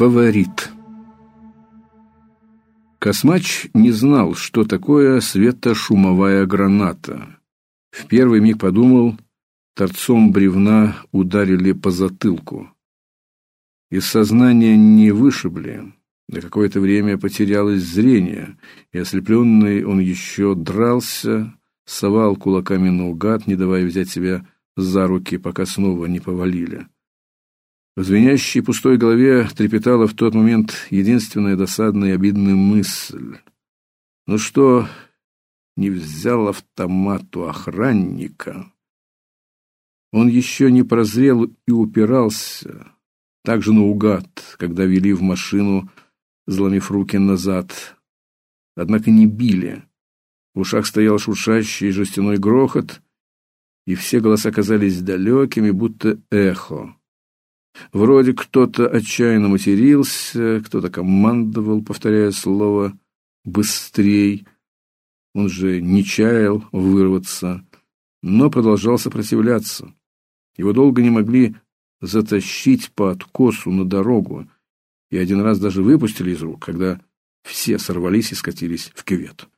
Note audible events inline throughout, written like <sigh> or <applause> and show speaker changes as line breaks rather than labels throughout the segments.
Фаворит Космач не знал, что такое светошумовая граната. В первый миг подумал, торцом бревна ударили по затылку. Из сознания не вышибли. На какое-то время потерялось зрение, и ослепленный он еще дрался, совал кулаками наугад, не давая взять себя за руки, пока снова не повалили. В звенящей пустой голове трепетала в тот момент единственная досадная и обидная мысль. Ну что, не взял автомат у охранника? Он еще не прозрел и упирался, так же наугад, когда вели в машину, заломив руки назад. Однако не били. В ушах стоял шуршащий жестяной грохот, и все голоса казались далекими, будто эхо. Вроде кто-то отчаянно матерился, кто-то командовал, повторяя слово «быстрей». Он же не чаял вырваться, но продолжал сопротивляться. Его долго не могли затащить по откосу на дорогу, и один раз даже выпустили из рук, когда все сорвались и скатились в кювет.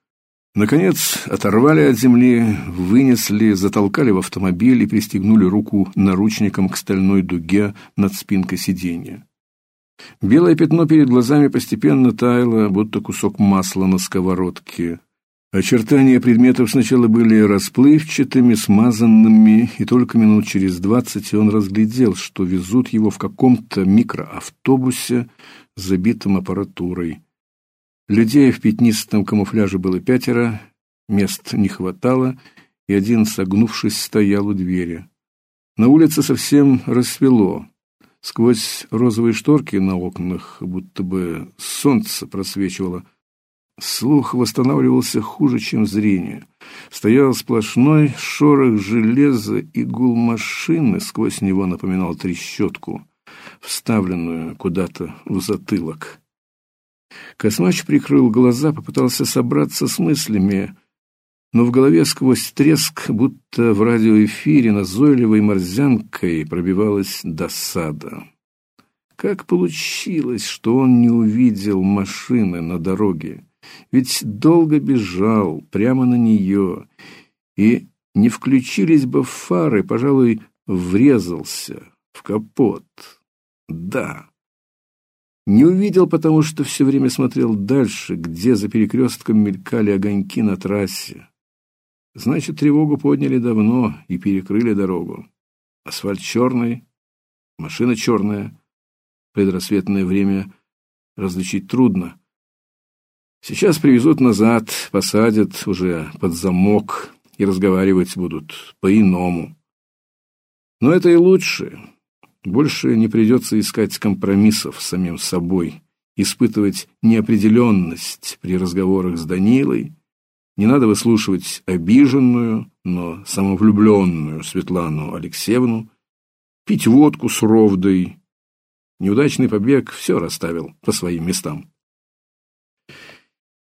Наконец, оторвали от земли, вынесли, затолкали в автомобиль и пристегнули руку наручником к стальной дуге над спинкой сиденья. Белое пятно перед глазами постепенно таяло, будто кусок масла на сковородке. Очертания предметов сначала были расплывчатыми, смазанными, и только минут через двадцать он разглядел, что везут его в каком-то микроавтобусе, забитом аппаратурой. Людей в пятнистом камуфляже было пятеро, мест не хватало, и один, согнувшись, стоял у двери. На улице совсем рассвело. Сквозь розовые шторки на окнах будто бы солнце просвечивало. Слух восстанавливался хуже, чем зрение. Стоял сплошной шорох железа, и гул машины сквозь него напоминал трещотку, вставленную куда-то в затылок. Космач прикрыл глаза, попытался собраться с мыслями, но в голове сквозь треск, будто в радиоэфире назойливой морзянкой пробивалась досада. Как получилось, что он не увидел машины на дороге? Ведь долго бежал прямо на нее, и не включились бы фары, пожалуй, врезался в капот. Да. Не увидел, потому что все время смотрел дальше, где за перекрестком мелькали огоньки на трассе. Значит, тревогу подняли давно и перекрыли дорогу. Асфальт черный, машина черная. Предрассветное время различить трудно. Сейчас привезут назад, посадят уже под замок и разговаривать будут по-иному. Но это и лучше. Больше не придется искать компромиссов с самим собой, испытывать неопределенность при разговорах с Данилой. Не надо выслушивать обиженную, но самовлюбленную Светлану Алексеевну, пить водку с ровдой. Неудачный побег все расставил по своим местам.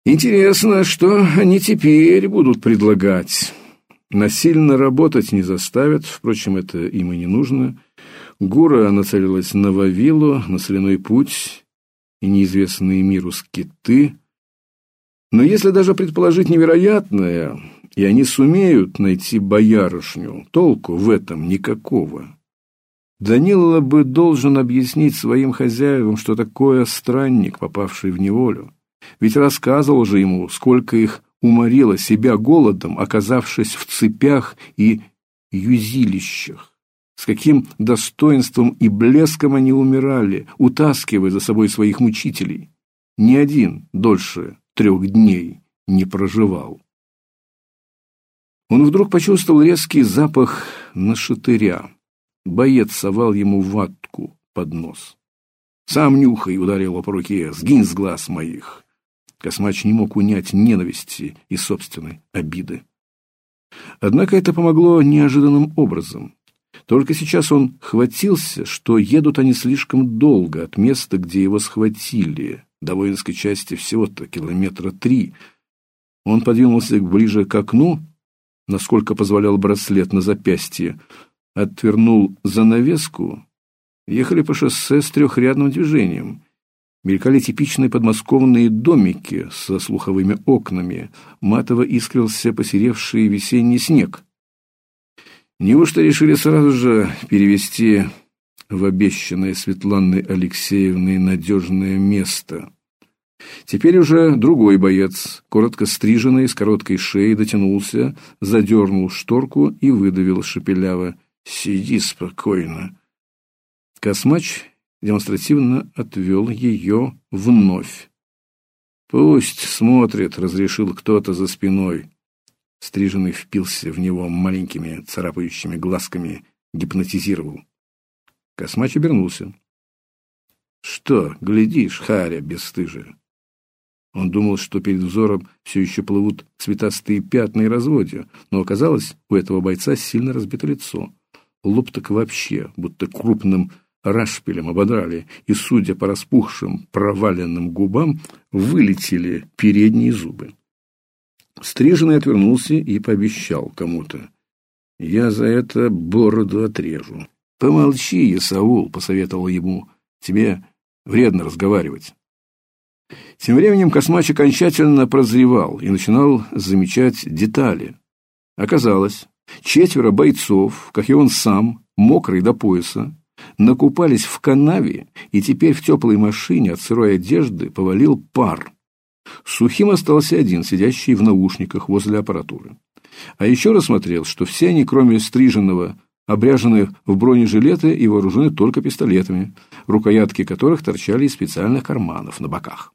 Интересно, что они теперь будут предлагать. Насильно работать не заставят, впрочем, это им и не нужно. Гура нацелилась на Вавилу, на соляной путь и неизвестные миру скиты. Но если даже предположить невероятное, и они сумеют найти боярышню, толку в этом никакого. Данила бы должен объяснить своим хозяевам, что такое странник, попавший в неволю. Ведь рассказывал же ему, сколько их уморило себя голодом, оказавшись в цепях и юзилищах. С каким достоинством и блеском они умирали, утаскивая за собой своих мучителей. Ни один дольше трех дней не проживал. Он вдруг почувствовал резкий запах нашатыря. Боец совал ему ватку под нос. «Сам нюхай!» — ударил его по руке. «Сгинь с глаз моих!» Космач не мог унять ненависти и собственной обиды. Однако это помогло неожиданным образом. Только сейчас он хватился, что едут они слишком долго от места, где его схватили. До воинской части всего-то километра три. Он подвинулся ближе к окну, насколько позволял браслет на запястье, отвернул занавеску. Ехали по шоссе с трехрядным движением. Мелькали типичные подмосковные домики со слуховыми окнами, матово искрился посеревший весенний снег. Неужто решили сразу же перевести в обещанное Светланой Алексеевной надежное место? Теперь уже другой боец, коротко стриженный, с короткой шеей, дотянулся, задернул шторку и выдавил шепеляво: "Сиди спокойно". Космач демонстративно отвел ее вновь. Пусть смотрит, разрешил кто-то за спиной. Стриженный впился в него маленькими царапающими глазками, гипнотизировал. Космач обернулся. Что, глядишь, харя бесстыжая? Он думал, что перед взором все еще плывут цветастые пятна и разводья, но оказалось, у этого бойца сильно разбито лицо. Лоб так вообще, будто крупным рашпилем ободрали, и, судя по распухшим, проваленным губам, вылетели передние зубы. Стриженный отвернулся и пообещал кому-то: "Я за это бороду отрежу". "Помолчи, Исаул", посоветовал ему. "Тебе вредно разговаривать". Тем временем Космач окончательно прозревал и начинал замечать детали. Оказалось, четверо бойцов, как и он сам, мокрый до пояса, накупались в канаве, и теперь в теплой машине от сырой одежды повалил пар. Сухим остался один, сидящий в наушниках возле аппаратуры. А еще рассмотрел, что все они, кроме стриженного, обряжены в бронежилеты и вооружены только пистолетами, рукоятки которых торчали из специальных карманов на боках.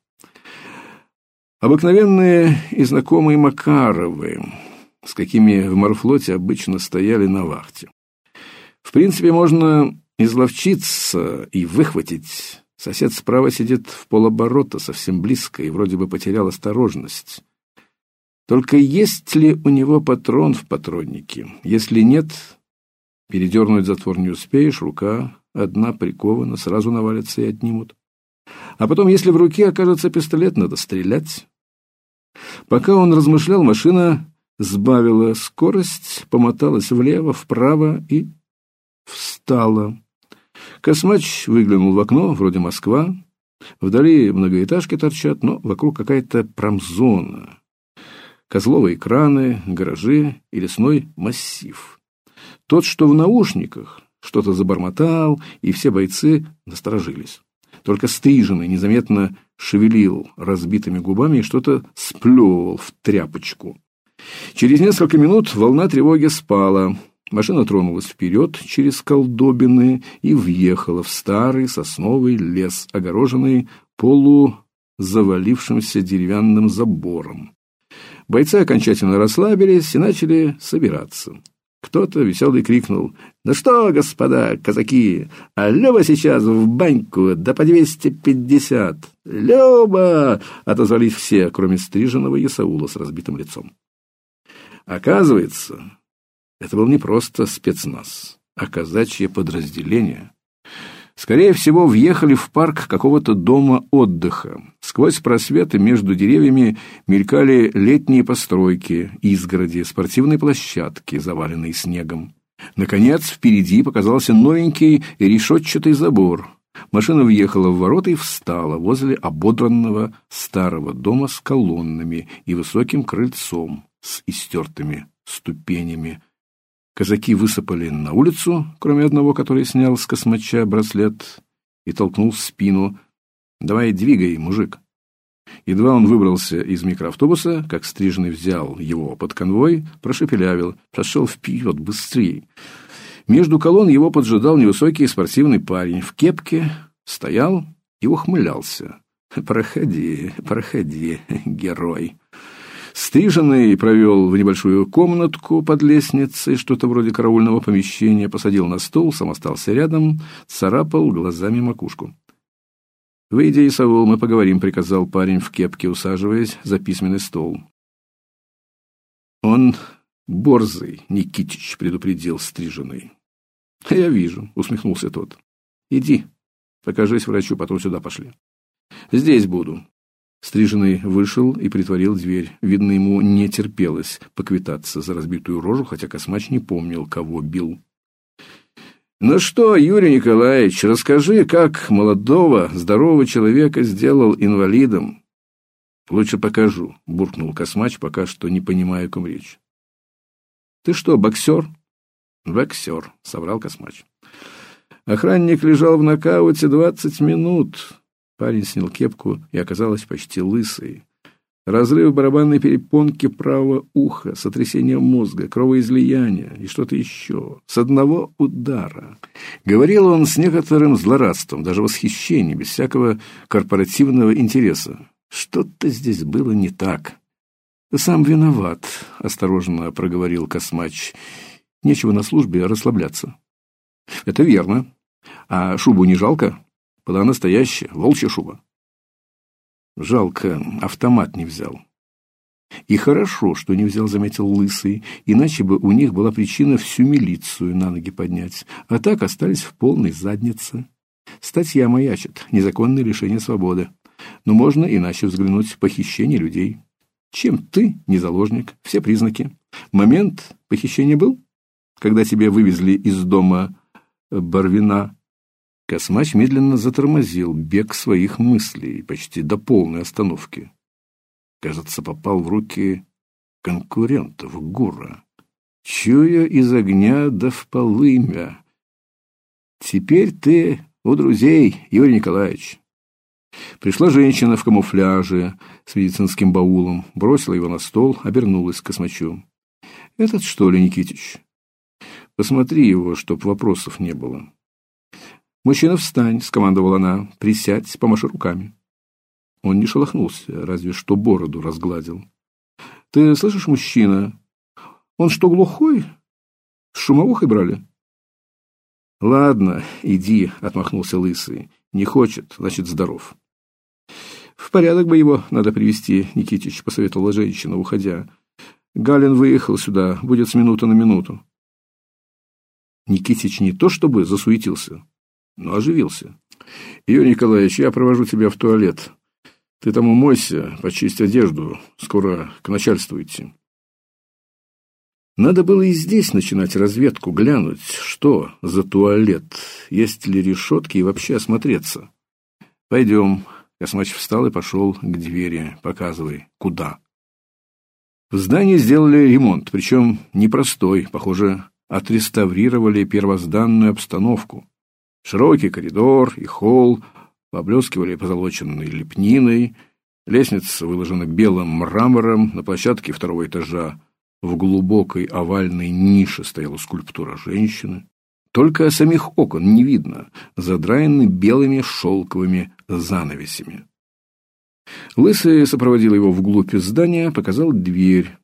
Обыкновенные и знакомые Макаровы, с какими в морфлоте обычно стояли на вахте. В принципе, можно изловчиться и выхватить. Сосед справа сидит в полоборота, совсем близко, и вроде бы потерял осторожность. Только есть ли у него патрон в патроннике? Если нет, передернуть затвор не успеешь, рука одна прикована, сразу навалятся и отнимут. А потом, если в руке окажется пистолет, надо стрелять. Пока он размышлял, машина сбавила скорость, помоталась влево, вправо и встала. Космач выглянул в окно, вроде Москва. Вдали многоэтажки торчат, но вокруг какая-то промзона. Козловые краны, гаражи и лесной массив. Тот, что в наушниках, что-то забормотал, и все бойцы насторожились. Только стриженный незаметно шевелил разбитыми губами и что-то сплевывал в тряпочку. Через несколько минут волна тревоги спала. Машина тронулась вперед через колдобины и въехала в старый сосновый лес, огороженный полузавалившимся деревянным забором. Бойцы окончательно расслабились и начали собираться. Кто-то веселый крикнул: "Ну что, господа казаки, а Лёва сейчас в баньку, да по двести пятьдесят!» «Лёва!» — отозвались все, кроме стриженного Исаула с разбитым лицом. Оказывается, это был не просто спецназ, а казачье подразделение. Скорее всего, въехали в парк какого-то дома отдыха. Сквозь просветы между деревьями мелькали летние постройки, изгороди, спортивные площадки, заваленные снегом. Наконец, впереди показался новенький решетчатый забор. Машина въехала в ворота и встала возле ободранного старого дома с колоннами и высоким крыльцом с истертыми ступенями, Казаки высыпали на улицу, кроме одного, который снял с космача браслет и толкнул в спину. «Давай двигай, мужик!» Едва он выбрался из микроавтобуса, как стрижный взял его под конвой, прошепелявил, пошел вперед, быстрее. Между колонн его поджидал невысокий спортивный парень в кепке, стоял и ухмылялся. «Проходи, проходи, <laughs> герой!» Стриженный провел в небольшую комнатку под лестницей, что-то вроде караульного помещения, посадил на стол, сам остался рядом, царапал глазами макушку. «Выйди, Исаул, мы поговорим», — приказал парень в кепке, усаживаясь за письменный стол. «Он борзый, Никитич», — предупредил Стриженный. «Я вижу», — усмехнулся тот. «Иди, покажись врачу, потом сюда пошли». «Здесь буду. Стриженный вышел и притворил дверь. Видно, ему не терпелось поквитаться за разбитую рожу, хотя Космач не помнил, кого бил. Ну что, Юрий Николаевич, расскажи, как молодого, здорового человека сделал инвалидом. Лучше покажу, буркнул Космач, пока что не понимая, о ком речь. Ты что, боксер? Боксер, соврал Космач. Охранник лежал в нокауте двадцать минут. Парень снял кепку и оказалось почти лысый. Разрыв барабанной перепонки правого уха, сотрясение мозга, кровоизлияние и что-то еще. С одного удара. Говорил он с некоторым злорадством, даже восхищением, без всякого корпоративного интереса. Что-то здесь было не так. Ты сам виноват, осторожно проговорил Космач. Нечего на службе расслабляться. Это верно. А шубу не жалко? Была настоящая волчья шуба. Жалко, автомат не взял. И хорошо, что не взял, заметил лысый, иначе бы у них была причина всю милицию на ноги поднять, а так остались в полной заднице. Статья маячит незаконное лишение свободы. Но можно иначе взглянуть похищение людей. Чем ты не заложник? Все признаки. Момент похищения был, когда тебя вывезли из дома Барвина Космач медленно затормозил бег своих мыслей почти до полной остановки. Кажется, попал в руки конкурентов Гура. Чуя из огня да в полымя. Теперь ты у друзей, Юрий Николаевич. Пришла женщина в камуфляже с медицинским баулом, бросила его на стол, обернулась к космачу. Этот что ли, Никитич? Посмотри его, чтоб вопросов не было. «Мужчина, встань!» — скомандовала она. «Присядь, помаши руками». Он не шелохнулся, разве что бороду разгладил. «Ты слышишь, мужчина? Он что, глухой? С шумовухой брали?» «Ладно, иди», — отмахнулся Лысый. «Не хочет, значит, здоров». «В порядок бы его надо привести, Никитич», — посоветовала женщина, уходя. «Галин выехал сюда, будет с минуты на минуту». Никитич не то чтобы засуетился, но оживился. Юрий Николаевич, я провожу тебя в туалет. Ты там умойся, почисть одежду, скоро к начальству идти. Надо было и здесь начинать разведку, глянуть, что за туалет, есть ли решетки и вообще осмотреться. Пойдем. Космач встал и пошел к двери. Показывай, куда. В здании сделали ремонт, причем непростой, похоже, отреставрировали первозданную обстановку. Широкий коридор и холл поблескивали позолоченной лепниной, лестница выложена белым мрамором, на площадке второго этажа в глубокой овальной нише стояла скульптура женщины. Только самих окон не видно, задраены белыми шелковыми занавесями. Лысый сопроводил его вглубь здания, показал дверь.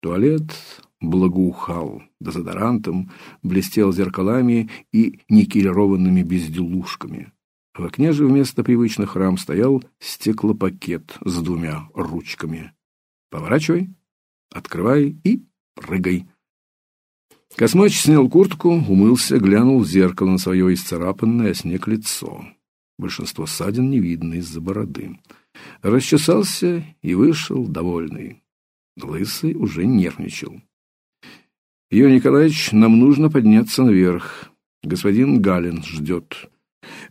Туалет благоухал дезодорантом, блестел зеркалами и никелированными безделушками. В окне же вместо привычных рам стоял стеклопакет с двумя ручками. Поворачивай, открывай и прыгай. Космач снял куртку, умылся, глянул в зеркало на свое исцарапанное снег лицо. Большинство ссадин не видно из-за бороды. Расчесался и вышел довольный. Лысый уже нервничал. Юрий Николаевич, нам нужно подняться наверх. Господин Галин ждет.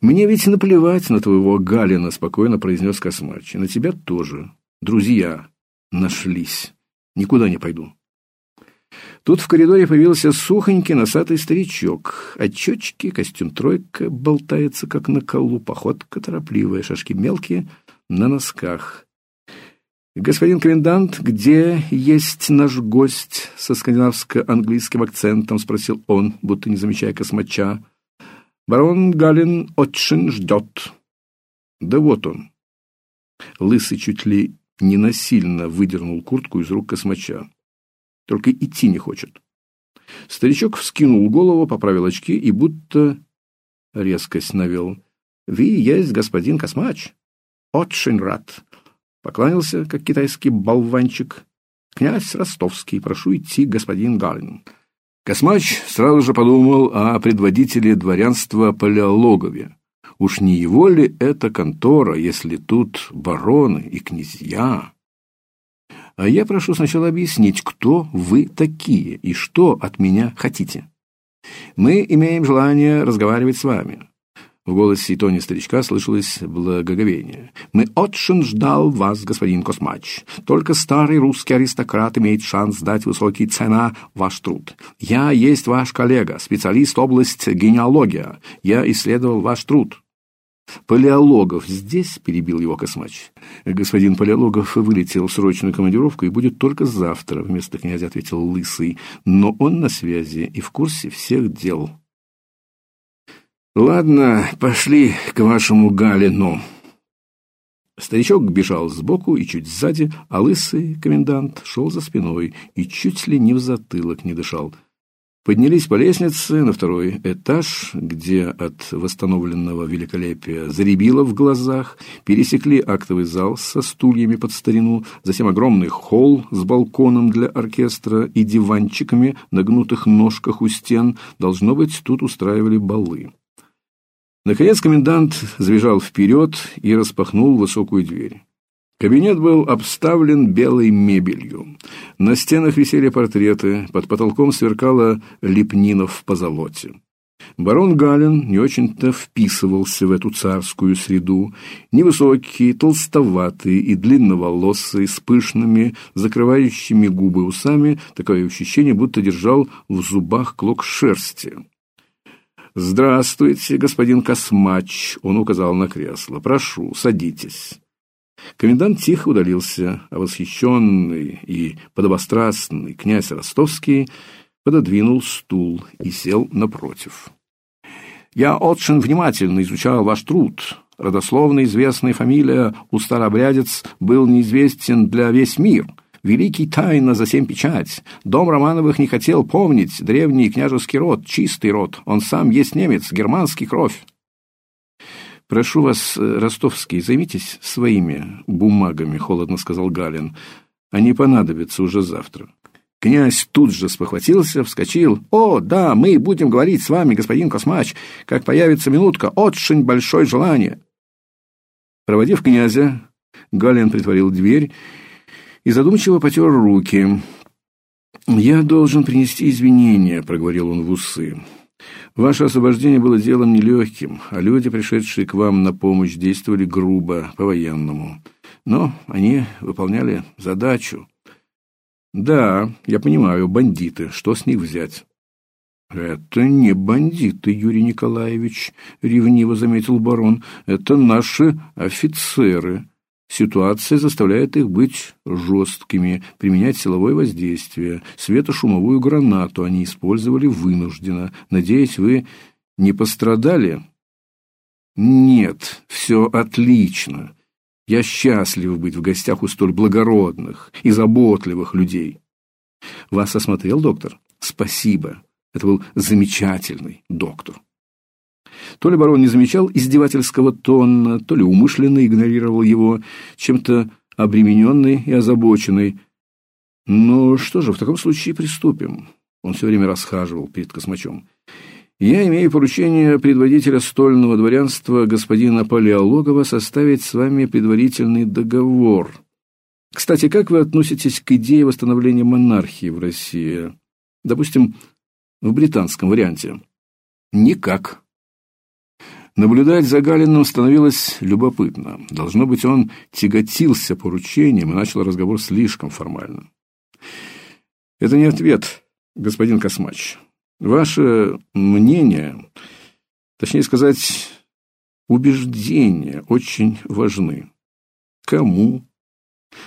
Мне ведь наплевать на твоего Галина, спокойно произнес Космач. И на тебя тоже. Друзья нашлись. Никуда не пойду. Тут в коридоре появился сухонький носатый старичок. Очечки, костюм тройка болтается, как на колу, походка торопливая, шашки мелкие, на носках. Господин комендант, где есть наш гость? со скандинавско-английским акцентом спросил он, будто не замечая космача. Барон Галин очень ждет. Да вот он. Лысый чуть ли не насильно выдернул куртку из рук космача. Только идти не хочет. Старичок вскинул голову, поправил очки и будто резкость навел. «Вы есть господин Космач? Очень рад. Поклонился, как китайский болванчик. «Князь Ростовский, прошу идти, господин Галин». Космач сразу же подумал о предводителе дворянства Палеологове. Уж не его ли это контора, если тут бароны и князья? А я прошу сначала объяснить, кто вы такие и что от меня хотите. Мы имеем желание разговаривать с вами. В голосе и тоне старичка слышалось благоговение. «Мы очень ждал вас, господин Космач. Только старый русский аристократ имеет шанс дать высокий цена ваш труд. Я есть ваш коллега, специалист область генеалогия. Я исследовал ваш труд». «Палеологов здесь?» — перебил его Космач. «Господин Палеологов вылетел в срочную командировку и будет только завтра», — вместо князя ответил Лысый. «Но он на связи и в курсе всех дел». Ладно, пошли к вашему Галину. Старичок бежал сбоку и чуть сзади, а лысый комендант шел за спиной и чуть ли не в затылок не дышал. Поднялись по лестнице на второй этаж, где от восстановленного великолепия заребило в глазах, пересекли актовый зал со стульями под старину, затем огромный холл с балконом для оркестра и диванчиками на гнутых ножках у стен. Должно быть, тут устраивали балы. Наконец комендант забежал вперед и распахнул высокую дверь. Кабинет был обставлен белой мебелью. На стенах висели портреты, под потолком сверкала лепнина в позолоте. Барон Галин не очень-то вписывался в эту царскую среду. Невысокий, толстоватый и длинноволосый, с пышными, закрывающими губы усами, такое ощущение, будто держал в зубах клок шерсти. «Здравствуйте, господин Космач», — он указал на кресло. «Прошу, садитесь». Комендант тихо удалился, а восхищенный и подобострастный князь Ростовский пододвинул стул и сел напротив. «Я очень внимательно изучал ваш труд. Родословно известная фамилия у старообрядец был неизвестен для весь мир». Великий тайна за семь печать. Дом Романовых не хотел помнить древний княжеский род, чистый род. Он сам есть немец, германский кровь. Прошу вас, э, Ростовский, займитесь своими бумагами, холодно сказал Галин. Они понадобятся уже завтра. Князь тут же спохватился, вскочил. «О, да, мы будем говорить с вами, господин Космач, как появится минутка, очень большое желание». Проводив князя, Галин притворил дверь и задумчиво потер руки. «Я должен принести извинения», — проговорил он в усы. «Ваше освобождение было делом нелегким, а люди, пришедшие к вам на помощь, действовали грубо, по-военному. Но они выполняли задачу». «Да, я понимаю, бандиты. Что с них взять?» «Это не бандиты, Юрий Николаевич», — ревниво заметил барон. «Это наши офицеры». Ситуация заставляет их быть жесткими, применять силовое воздействие. Светошумовую гранату они использовали вынужденно. Надеюсь, вы не пострадали? Нет, все отлично. Я счастлив быть в гостях у столь благородных и заботливых людей. Вас осмотрел доктор? Спасибо. Это был замечательный доктор. То ли барон не замечал издевательского тона, то ли умышленно игнорировал его, чем-то обремененный и озабоченный. Ну что же, в таком случае приступим. Он все время расхаживал перед космачом. Я имею поручение предводителя стольного дворянства господина Палеологова составить с вами предварительный договор. Кстати, как вы относитесь к идее восстановления монархии в России? Допустим, в британском варианте. Никак. Наблюдать за Галиным становилось любопытно. Должно быть, он тяготился поручением и начал разговор слишком формально. Это не ответ, господин Космач. Ваше мнение, точнее сказать, убеждения очень важны. Кому?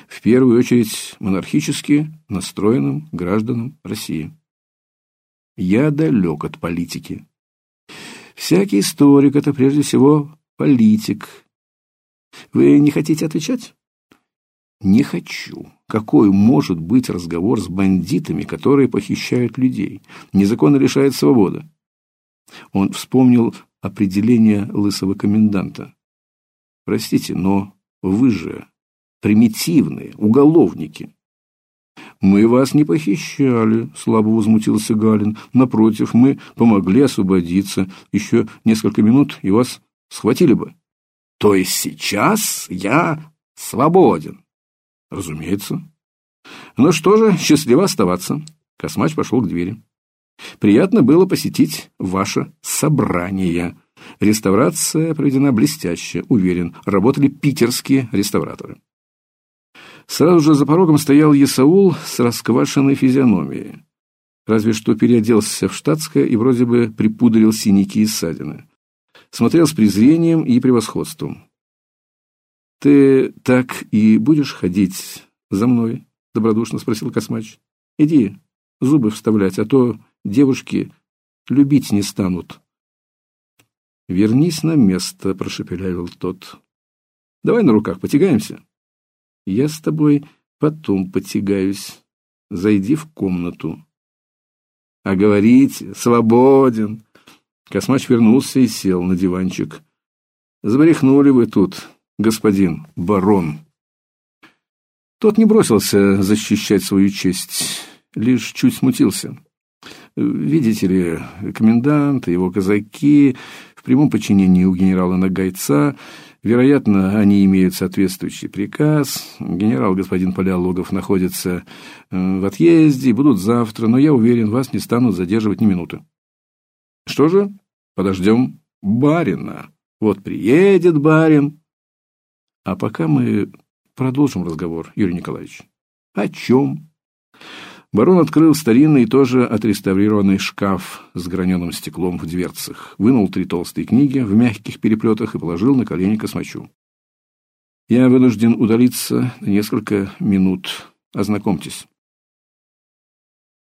В первую очередь монархически настроенным гражданам России. Я далек от политики. Всякий историк – это прежде всего политик. Вы не хотите отвечать? Не хочу. Какой может быть разговор с бандитами, которые похищают людей? Незаконно лишают свободы. Он вспомнил определение лысого коменданта. Простите, но вы же примитивные уголовники. Мы вас не похищали, слабо возмутился Галин. Напротив, мы помогли освободиться. Еще несколько минут и вас схватили бы. То есть сейчас я свободен? Разумеется. Ну что же, счастливо оставаться. Космач пошел к двери. Приятно было посетить ваше собрание. Реставрация проведена блестяще, уверен, работали питерские реставраторы. Сразу же за порогом стоял Есаул с расквашенной физиономией. Разве что переоделся в штатское и вроде бы припудрил синяки и ссадины. Смотрел с презрением и превосходством. Ты так и будешь ходить за мной? добродушно спросил Космач. Иди, зубы вставлять, а то девушки любить не станут. Вернись на место, прошепелявил тот. Давай на руках потягаемся. Я с тобой потом потягаюсь. Зайди в комнату. А говорить свободен. Космач вернулся и сел на диванчик. Забрехнули вы тут, господин барон. Тот не бросился защищать свою честь, лишь чуть смутился. Видите ли, комендант и его казаки в прямом подчинении у генерала Нагайца, вероятно, они имеют соответствующий приказ. Генерал господин Полялогов находится э, в отъезде, будут завтра, но я уверен, вас не станут задерживать ни минуты. Что же? Подождем барина. Вот приедет барин. А пока мы продолжим разговор, Юрий Николаевич. О чем? Барон открыл старинный, тоже отреставрированный шкаф с граненым стеклом в дверцах, вынул три толстые книги в мягких переплетах и положил на колени космачу. Я вынужден удалиться на несколько минут. Ознакомьтесь.